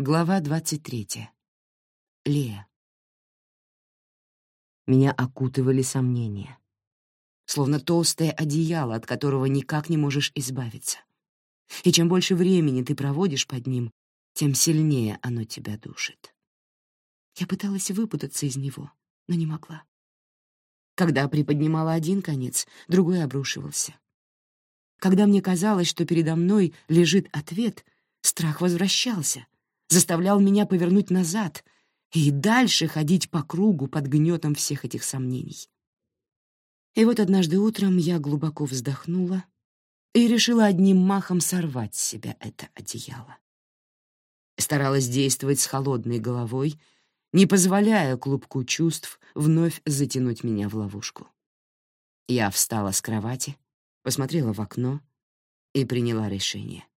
Глава 23. Лея. Меня окутывали сомнения. Словно толстое одеяло, от которого никак не можешь избавиться. И чем больше времени ты проводишь под ним, тем сильнее оно тебя душит. Я пыталась выпутаться из него, но не могла. Когда приподнимала один конец, другой обрушивался. Когда мне казалось, что передо мной лежит ответ, страх возвращался — заставлял меня повернуть назад и дальше ходить по кругу под гнетом всех этих сомнений. И вот однажды утром я глубоко вздохнула и решила одним махом сорвать с себя это одеяло. Старалась действовать с холодной головой, не позволяя клубку чувств вновь затянуть меня в ловушку. Я встала с кровати, посмотрела в окно и приняла решение.